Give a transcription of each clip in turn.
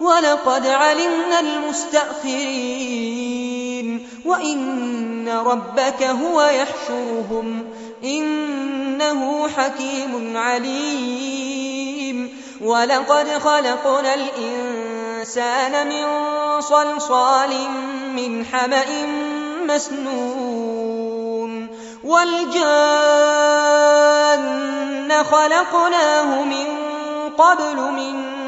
ولقد علمنا المستأخرين. وإن ربك هو يحشرهم. إنه حكيم عليم. ولقد خلقنا الإنسان من صلصال من حمأ مسنون. والجان خلقناه من قبل من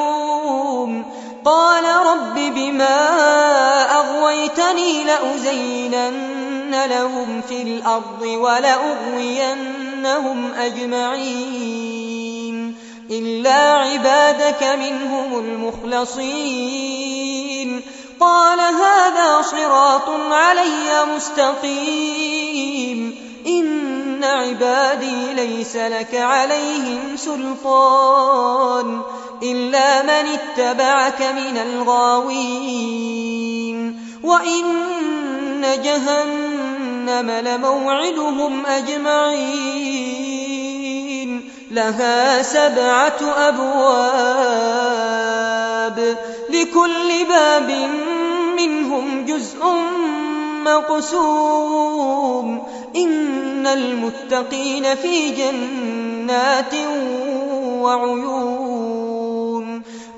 قال رب بما أغويتني لأزينن لهم في الأرض ولأغوينهم أجمعين إلا عبادك منهم المخلصين قال هذا صراط علي مستقيم إن عبادي ليس لك عليهم سلطان إلا من اتبعك من الغاوين وإن جهنم لموعدهم أجمعين لها سبعة أبواب لكل باب منهم جزء مقسوم إن المتقين في جنات وعيون